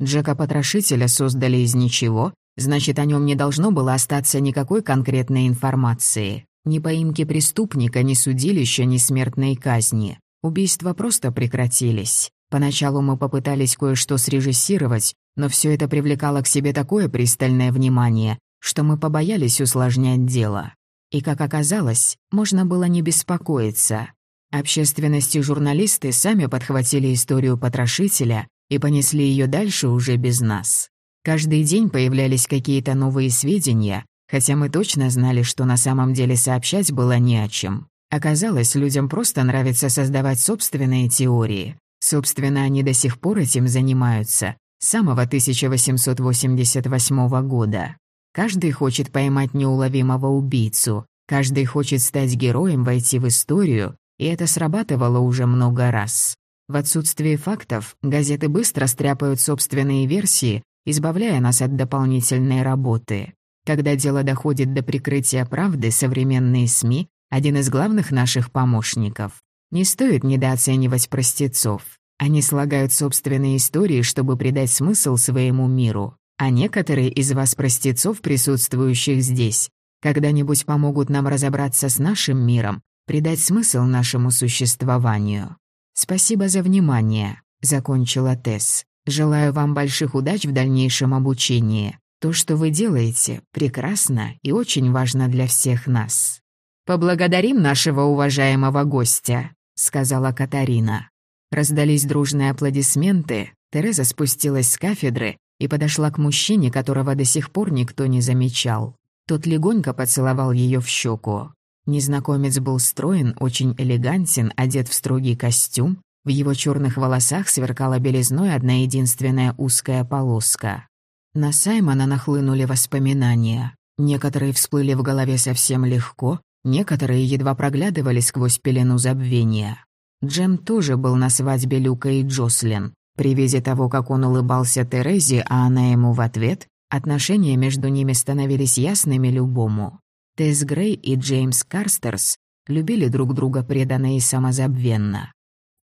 Джека-потрошителя создали из ничего, значит, о нем не должно было остаться никакой конкретной информации. Ни поимки преступника, ни судилища, ни смертной казни. Убийства просто прекратились. Поначалу мы попытались кое-что срежиссировать, но все это привлекало к себе такое пристальное внимание, что мы побоялись усложнять дело. И, как оказалось, можно было не беспокоиться. Общественность и журналисты сами подхватили историю потрошителя и понесли ее дальше уже без нас. Каждый день появлялись какие-то новые сведения, Хотя мы точно знали, что на самом деле сообщать было не о чем. Оказалось, людям просто нравится создавать собственные теории. Собственно, они до сих пор этим занимаются, с самого 1888 года. Каждый хочет поймать неуловимого убийцу, каждый хочет стать героем, войти в историю, и это срабатывало уже много раз. В отсутствие фактов газеты быстро стряпают собственные версии, избавляя нас от дополнительной работы. Когда дело доходит до прикрытия правды, современные СМИ – один из главных наших помощников. Не стоит недооценивать простецов. Они слагают собственные истории, чтобы придать смысл своему миру. А некоторые из вас, простецов, присутствующих здесь, когда-нибудь помогут нам разобраться с нашим миром, придать смысл нашему существованию. «Спасибо за внимание», — закончила Тесс. «Желаю вам больших удач в дальнейшем обучении. То, что вы делаете, прекрасно и очень важно для всех нас». «Поблагодарим нашего уважаемого гостя», — сказала Катарина. Раздались дружные аплодисменты, Тереза спустилась с кафедры и подошла к мужчине, которого до сих пор никто не замечал. Тот легонько поцеловал ее в щеку. Незнакомец был строен, очень элегантен, одет в строгий костюм. В его черных волосах сверкала белизной одна единственная узкая полоска. На Саймона нахлынули воспоминания. Некоторые всплыли в голове совсем легко, некоторые едва проглядывали сквозь пелену забвения. Джем тоже был на свадьбе Люка и Джослин. При виде того, как он улыбался Терезе, а она ему в ответ, отношения между ними становились ясными любому. Тесс Грей и Джеймс Карстерс любили друг друга преданно и самозабвенно.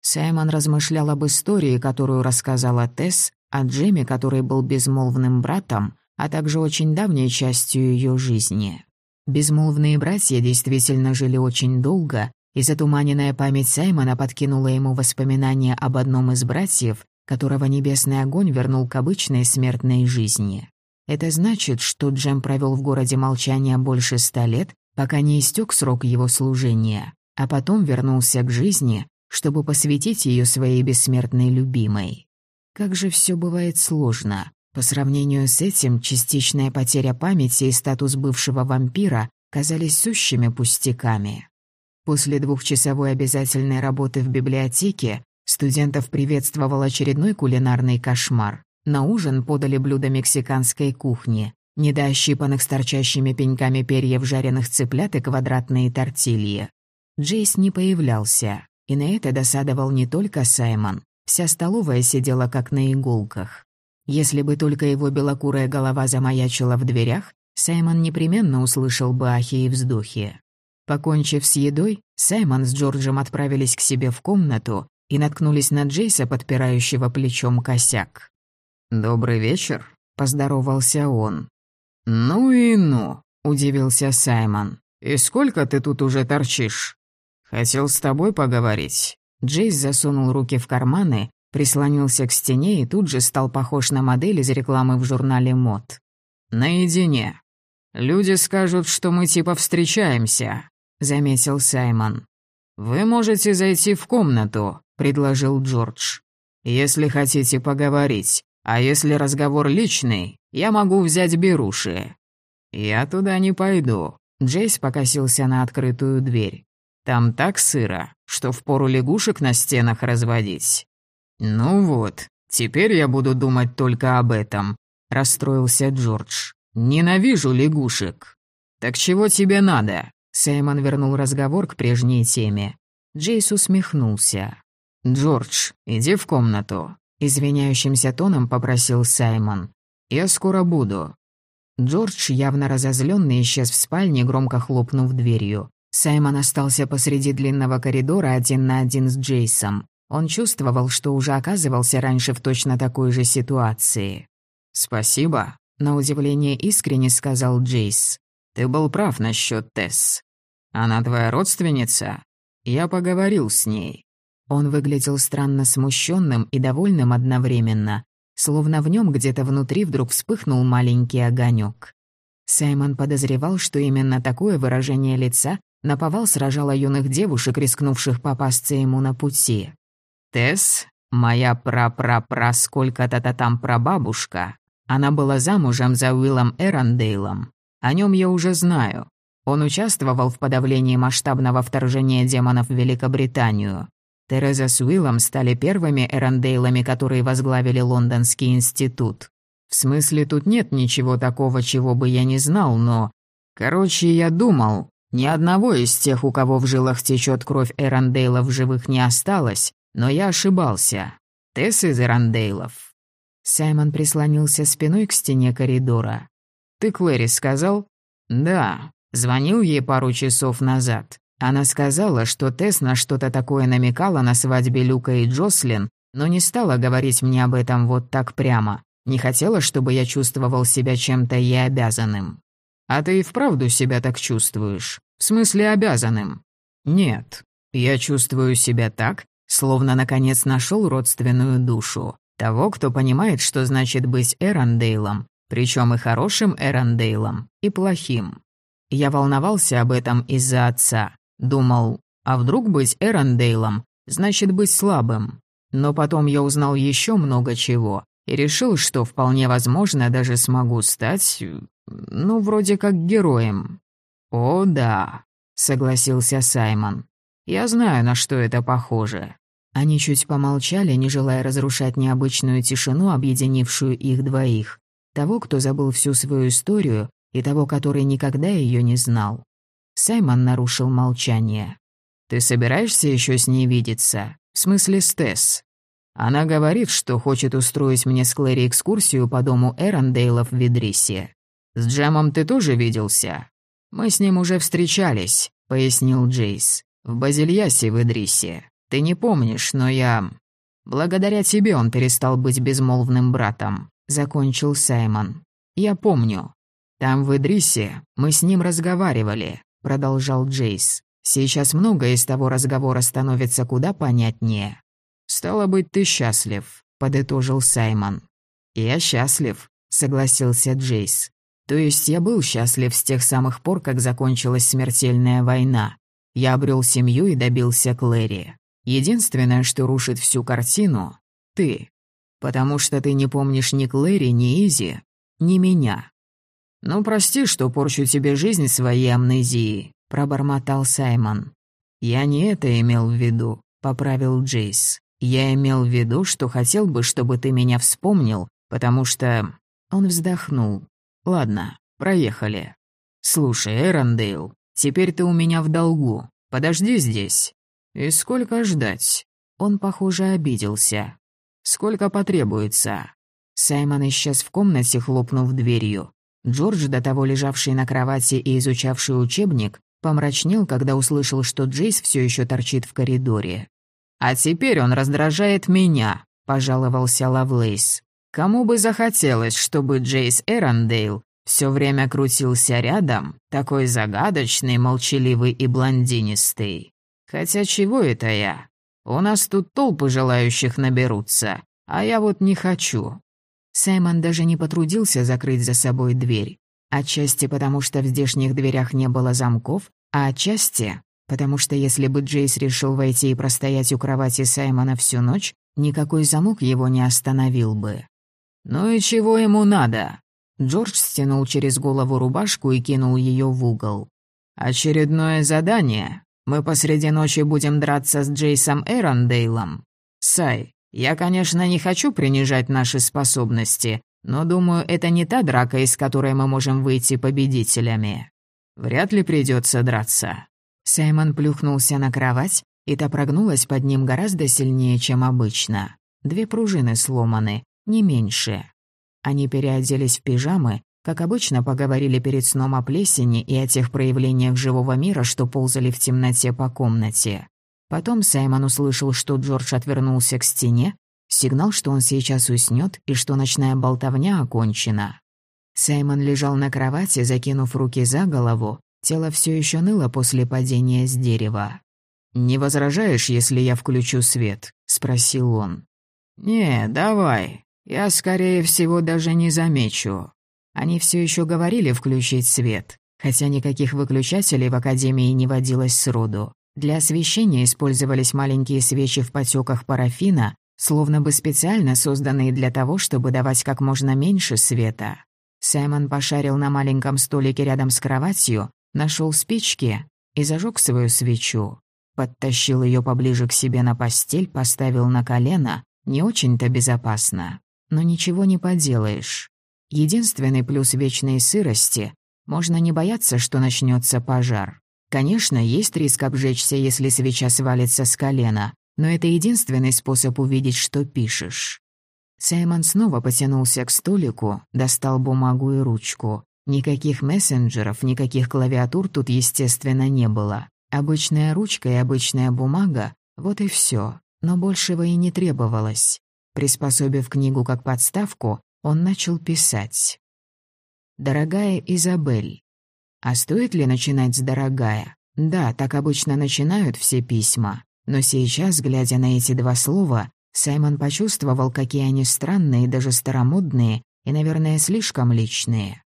Саймон размышлял об истории, которую рассказала Тесс, о Джеме, который был безмолвным братом, а также очень давней частью ее жизни. Безмолвные братья действительно жили очень долго, и затуманенная память Саймона подкинула ему воспоминания об одном из братьев, которого небесный огонь вернул к обычной смертной жизни. Это значит, что Джем провел в городе молчания больше ста лет, пока не истек срок его служения, а потом вернулся к жизни, чтобы посвятить ее своей бессмертной любимой. Как же все бывает сложно. По сравнению с этим, частичная потеря памяти и статус бывшего вампира казались сущими пустяками. После двухчасовой обязательной работы в библиотеке студентов приветствовал очередной кулинарный кошмар. На ужин подали блюда мексиканской кухни, недоощипанных с торчащими пеньками перьев жареных цыплят и квадратные тортильи. Джейс не появлялся, и на это досадовал не только Саймон. Вся столовая сидела как на иголках. Если бы только его белокурая голова замаячила в дверях, Саймон непременно услышал бы ахи и вздохи. Покончив с едой, Саймон с Джорджем отправились к себе в комнату и наткнулись на Джейса, подпирающего плечом косяк. «Добрый вечер», — поздоровался он. «Ну и ну», — удивился Саймон. «И сколько ты тут уже торчишь?» «Хотел с тобой поговорить». Джейс засунул руки в карманы, прислонился к стене и тут же стал похож на модель из рекламы в журнале мод. «Наедине. Люди скажут, что мы типа встречаемся», — заметил Саймон. «Вы можете зайти в комнату», — предложил Джордж. «Если хотите поговорить. А если разговор личный, я могу взять беруши. Я туда не пойду. Джейс покосился на открытую дверь. Там так сыро, что впору лягушек на стенах разводить. Ну вот, теперь я буду думать только об этом, расстроился Джордж. Ненавижу лягушек. Так чего тебе надо? Саймон вернул разговор к прежней теме. Джейс усмехнулся. «Джордж, иди в комнату. Извиняющимся тоном попросил Саймон. «Я скоро буду». Джордж, явно разозленный, исчез в спальне, громко хлопнув дверью. Саймон остался посреди длинного коридора один на один с Джейсом. Он чувствовал, что уже оказывался раньше в точно такой же ситуации. «Спасибо», — на удивление искренне сказал Джейс. «Ты был прав насчет Тесс. Она твоя родственница? Я поговорил с ней. Он выглядел странно смущенным и довольным одновременно, словно в нем где-то внутри вдруг вспыхнул маленький огонек. Саймон подозревал, что именно такое выражение лица наповал сражало юных девушек, рискнувших попасться ему на пути. «Тесс, моя пра-пра-пра сколько-то там прабабушка, она была замужем за Уиллом Эрондейлом. О нем я уже знаю. Он участвовал в подавлении масштабного вторжения демонов в Великобританию. Тереза с Уиллом стали первыми Эрондейлами, которые возглавили Лондонский институт. В смысле, тут нет ничего такого, чего бы я не знал, но... Короче, я думал, ни одного из тех, у кого в жилах течет кровь Эрондейла, в живых не осталось, но я ошибался. Тесс из Эрондейлов. Саймон прислонился спиной к стене коридора. «Ты Клэри сказал?» «Да. Звонил ей пару часов назад. Она сказала, что Тесс на что-то такое намекала на свадьбе Люка и Джослин, но не стала говорить мне об этом вот так прямо. Не хотела, чтобы я чувствовал себя чем-то ей обязанным. А ты и вправду себя так чувствуешь? В смысле обязанным? Нет. Я чувствую себя так, словно наконец нашел родственную душу. Того, кто понимает, что значит быть Эрондейлом, причем и хорошим Эрондейлом, и плохим. Я волновался об этом из-за отца. Думал, а вдруг быть Эрондейлом значит быть слабым. Но потом я узнал еще много чего и решил, что вполне возможно даже смогу стать, ну, вроде как героем. «О, да», — согласился Саймон. «Я знаю, на что это похоже». Они чуть помолчали, не желая разрушать необычную тишину, объединившую их двоих. Того, кто забыл всю свою историю, и того, который никогда ее не знал. Саймон нарушил молчание. «Ты собираешься еще с ней видеться? В смысле с Тесс? Она говорит, что хочет устроить мне с Клэри экскурсию по дому Эрондейлов в Видрисе. С Джемом ты тоже виделся? Мы с ним уже встречались», — пояснил Джейс. «В Базильясе в Идрисе. Ты не помнишь, но я... Благодаря тебе он перестал быть безмолвным братом», — закончил Саймон. «Я помню. «Там, в Идрисе, мы с ним разговаривали», — продолжал Джейс. «Сейчас многое из того разговора становится куда понятнее». «Стало быть, ты счастлив», — подытожил Саймон. «Я счастлив», — согласился Джейс. «То есть я был счастлив с тех самых пор, как закончилась смертельная война. Я обрел семью и добился Клэри. Единственное, что рушит всю картину — ты. Потому что ты не помнишь ни Клэри, ни Изи, ни меня. «Ну, прости, что порчу тебе жизнь своей амнезией», — пробормотал Саймон. «Я не это имел в виду», — поправил Джейс. «Я имел в виду, что хотел бы, чтобы ты меня вспомнил, потому что...» Он вздохнул. «Ладно, проехали. Слушай, Эрондейл, теперь ты у меня в долгу. Подожди здесь. И сколько ждать?» Он, похоже, обиделся. «Сколько потребуется?» Саймон исчез в комнате, хлопнув дверью. Джордж, до того лежавший на кровати и изучавший учебник, помрачнел, когда услышал, что Джейс все еще торчит в коридоре. «А теперь он раздражает меня», — пожаловался Лавлейс. «Кому бы захотелось, чтобы Джейс Эрондейл все время крутился рядом, такой загадочный, молчаливый и блондинистый? Хотя чего это я? У нас тут толпы желающих наберутся, а я вот не хочу. Саймон даже не потрудился закрыть за собой дверь. Отчасти потому, что в здешних дверях не было замков, а отчасти потому что если бы Джейс решил войти и простоять у кровати Саймона всю ночь, никакой замок его не остановил бы. «Ну и чего ему надо?» Джордж стянул через голову рубашку и кинул ее в угол. «Очередное задание. Мы посреди ночи будем драться с Джейсом Эрондейлом. Сай, я, конечно, не хочу принижать наши способности, но думаю, это не та драка, из которой мы можем выйти победителями. Вряд ли придется драться». Саймон плюхнулся на кровать, и та прогнулась под ним гораздо сильнее, чем обычно. Две пружины сломаны, не меньше. Они переоделись в пижамы, как обычно поговорили перед сном о плесени и о тех проявлениях живого мира, что ползали в темноте по комнате. Потом Саймон услышал, что Джордж отвернулся к стене, сигнал, что он сейчас уснет и что ночная болтовня окончена. Саймон лежал на кровати, закинув руки за голову, тело все еще ныло после падения с дерева. «Не возражаешь, если я включу свет?» — спросил он. «Не, давай. Я, скорее всего, даже не замечу». Они все еще говорили включить свет, хотя никаких выключателей в Академии не водилось сроду. Для освещения использовались маленькие свечи в потеках парафина, словно бы специально созданные для того, чтобы давать как можно меньше света. Саймон пошарил на маленьком столике рядом с кроватью, нашел спички и зажег свою свечу. Подтащил ее поближе к себе на постель, поставил на колено. Не очень-то безопасно. Но ничего не поделаешь. Единственный плюс вечной сырости — можно не бояться, что начнется пожар. Конечно, есть риск обжечься, если свеча свалится с колена, но это единственный способ увидеть, что пишешь. Саймон снова потянулся к столику, достал бумагу и ручку. Никаких мессенджеров, никаких клавиатур тут, естественно, не было. Обычная ручка и обычная бумага — вот и все. Но большего и не требовалось. Приспособив книгу как подставку, он начал писать. «Дорогая Изабель, а стоит ли начинать с «дорогая»? Да, так обычно начинают все письма. Но сейчас, глядя на эти два слова, Саймон почувствовал, какие они странные даже старомодные, и, наверное, слишком личные.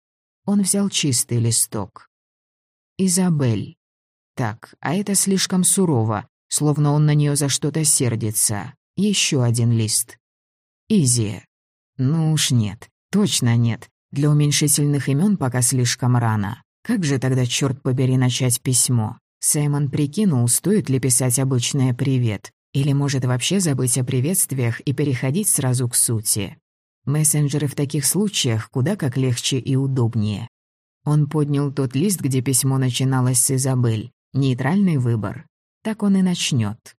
Он взял чистый листок. «Изабель». Так, а это слишком сурово, словно он на нее за что-то сердится. Еще один лист. «Изи». Ну уж нет, точно нет. Для уменьшительных имен пока слишком рано. Как же тогда, черт побери, начать письмо? Саймон прикинул, стоит ли писать обычное «привет», или может вообще забыть о приветствиях и переходить сразу к сути. Мессенджеры в таких случаях куда как легче и удобнее. Он поднял тот лист, где письмо начиналось с Изабель. Нейтральный выбор. Так он и начнет.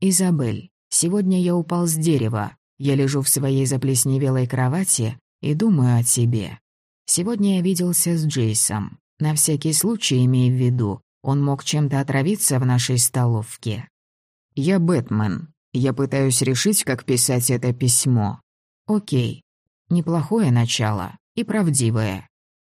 «Изабель, сегодня я упал с дерева. Я лежу в своей заплесневелой кровати и думаю о тебе. Сегодня я виделся с Джейсом. На всякий случай, имея в виду, он мог чем-то отравиться в нашей столовке. Я Бэтмен. Я пытаюсь решить, как писать это письмо. Окей. Неплохое начало. И правдивое.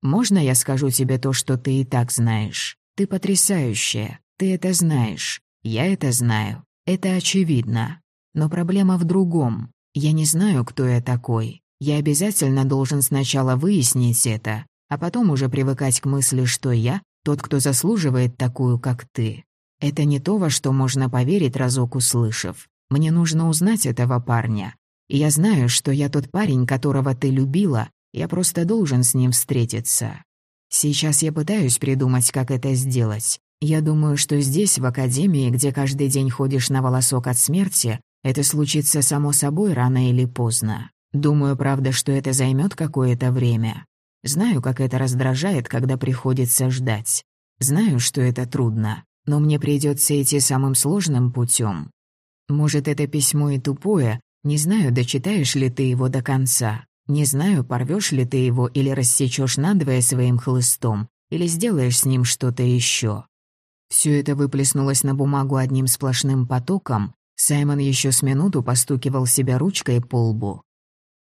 Можно я скажу тебе то, что ты и так знаешь? Ты потрясающая. Ты это знаешь. Я это знаю. Это очевидно. Но проблема в другом. Я не знаю, кто я такой. Я обязательно должен сначала выяснить это, а потом уже привыкать к мысли, что я тот, кто заслуживает такую, как ты. Это не то, во что можно поверить, разок услышав. Мне нужно узнать этого парня. И я знаю, что я тот парень, которого ты любила, я просто должен с ним встретиться. Сейчас я пытаюсь придумать, как это сделать. Я думаю, что здесь, в академии, где каждый день ходишь на волосок от смерти, это случится само собой рано или поздно. Думаю, правда, что это займет какое-то время. Знаю, как это раздражает, когда приходится ждать. Знаю, что это трудно, но мне придется идти самым сложным путем. Может, это письмо и тупое, не знаю, дочитаешь ли ты его до конца. Не знаю, порвешь ли ты его или рассечешь надвое своим хлыстом, или сделаешь с ним что-то еще. Все это выплеснулось на бумагу одним сплошным потоком. Саймон еще с минуту постукивал себя ручкой по лбу.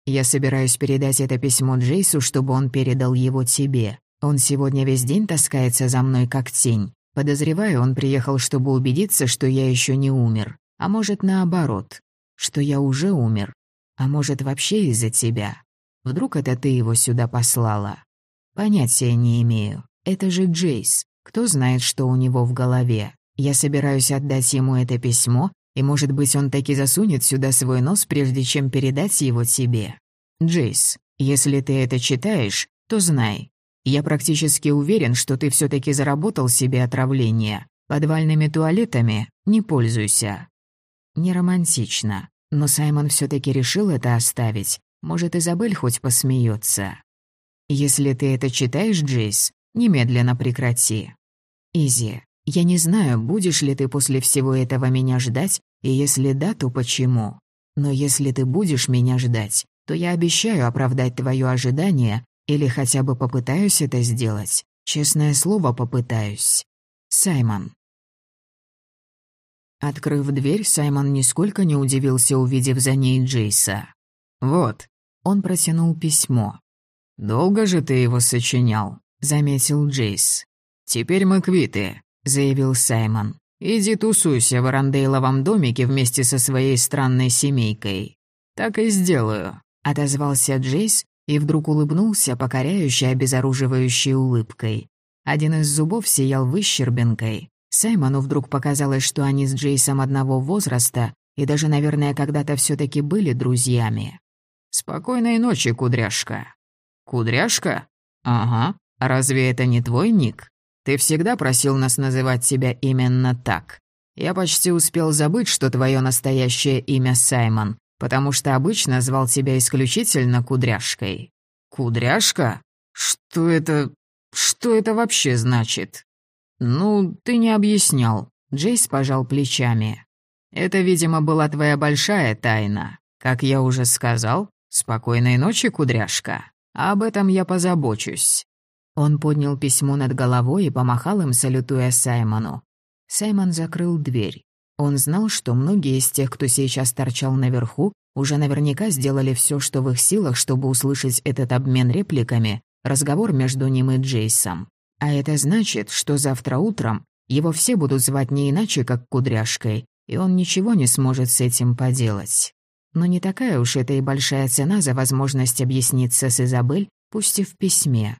Я собираюсь передать это письмо Джейсу, чтобы он передал его тебе. Он сегодня весь день таскается за мной как тень. Подозреваю, он приехал, чтобы убедиться, что я еще не умер. А может, наоборот, что я уже умер. А может, вообще из-за тебя. Вдруг это ты его сюда послала? Понятия не имею. Это же Джейс. Кто знает, что у него в голове. Я собираюсь отдать ему это письмо, и, может быть, он таки засунет сюда свой нос, прежде чем передать его тебе. Джейс, если ты это читаешь, то знай. Я практически уверен, что ты все таки заработал себе отравление. Подвальными туалетами не пользуйся. Не романтично, но Саймон все таки решил это оставить. Может, Изабель хоть посмеется. Если ты это читаешь, Джейс, немедленно прекрати. Изи, я не знаю, будешь ли ты после всего этого меня ждать, и если да, то почему. Но если ты будешь меня ждать, то я обещаю оправдать твое ожидание или хотя бы попытаюсь это сделать. Честное слово, попытаюсь. Саймон. Открыв дверь, Саймон нисколько не удивился, увидев за ней Джейса. «Вот». Он протянул письмо. «Долго же ты его сочинял», — заметил Джейс. «Теперь мы квиты. — заявил Саймон. «Иди тусуйся в Арандейловом домике вместе со своей странной семейкой». «Так и сделаю», — отозвался Джейс и вдруг улыбнулся, покоряющей обезоруживающей улыбкой. Один из зубов сиял выщербинкой. Саймону вдруг показалось, что они с Джейсом одного возраста и даже, наверное, когда-то все таки были друзьями. «Спокойной ночи, кудряшка». «Кудряшка? Ага. Разве это не твой ник? Ты всегда просил нас называть тебя именно так. Я почти успел забыть, что твое настоящее имя Саймон, потому что обычно звал тебя исключительно Кудряшкой». «Кудряшка? Что это... что это вообще значит?» «Ну, ты не объяснял», — Джейс пожал плечами. «Это, видимо, была твоя большая тайна. Как я уже сказал, спокойной ночи, кудряшка. Об этом я позабочусь». Он поднял письмо над головой и помахал им, салютуя Саймону. Саймон закрыл дверь. Он знал, что многие из тех, кто сейчас торчал наверху, уже наверняка сделали все, что в их силах, чтобы услышать этот обмен репликами, разговор между ним и Джейсом. А это значит, что завтра утром его все будут звать не иначе, как Кудряшкой, и он ничего не сможет с этим поделать. Но не такая уж это и большая цена за возможность объясниться с Изабель, пусть и в письме.